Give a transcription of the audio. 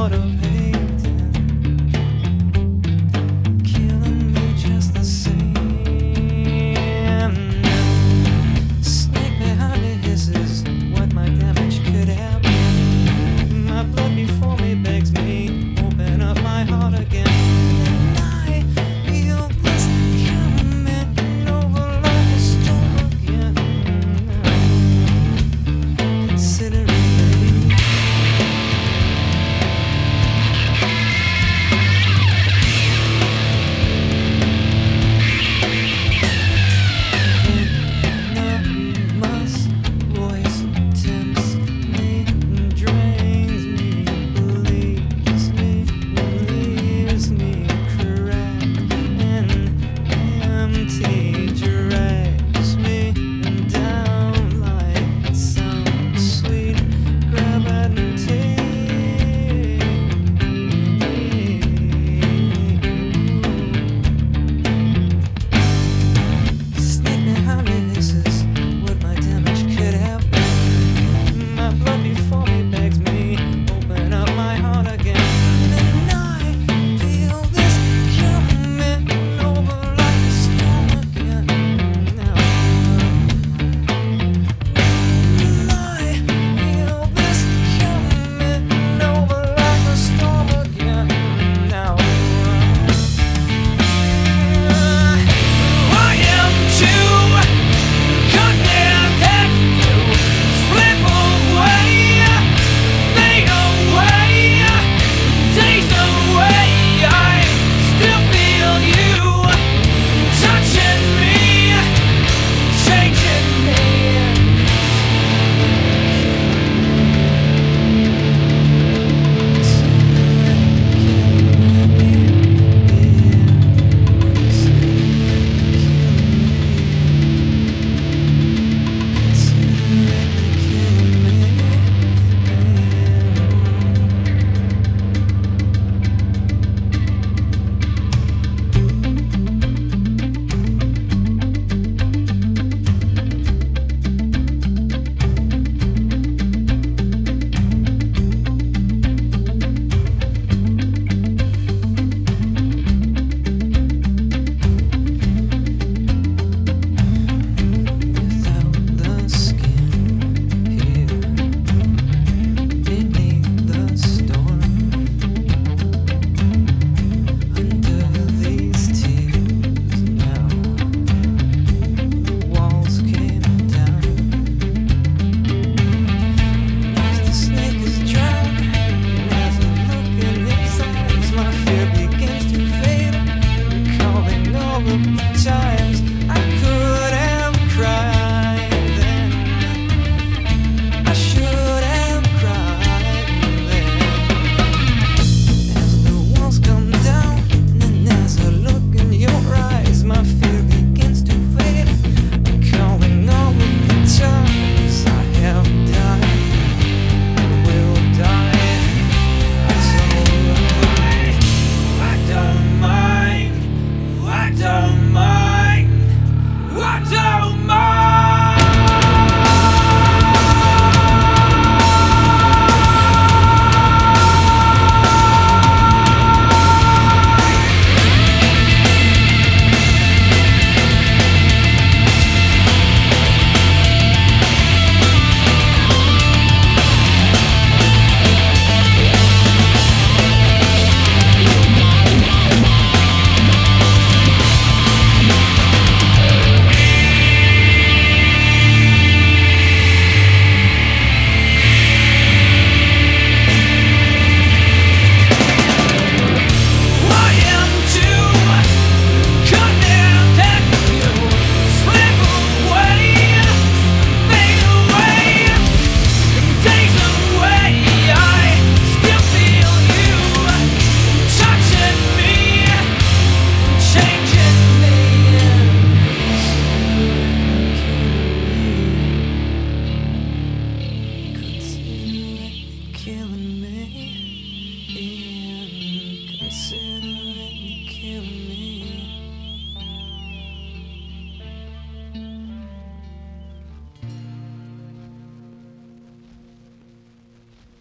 totally of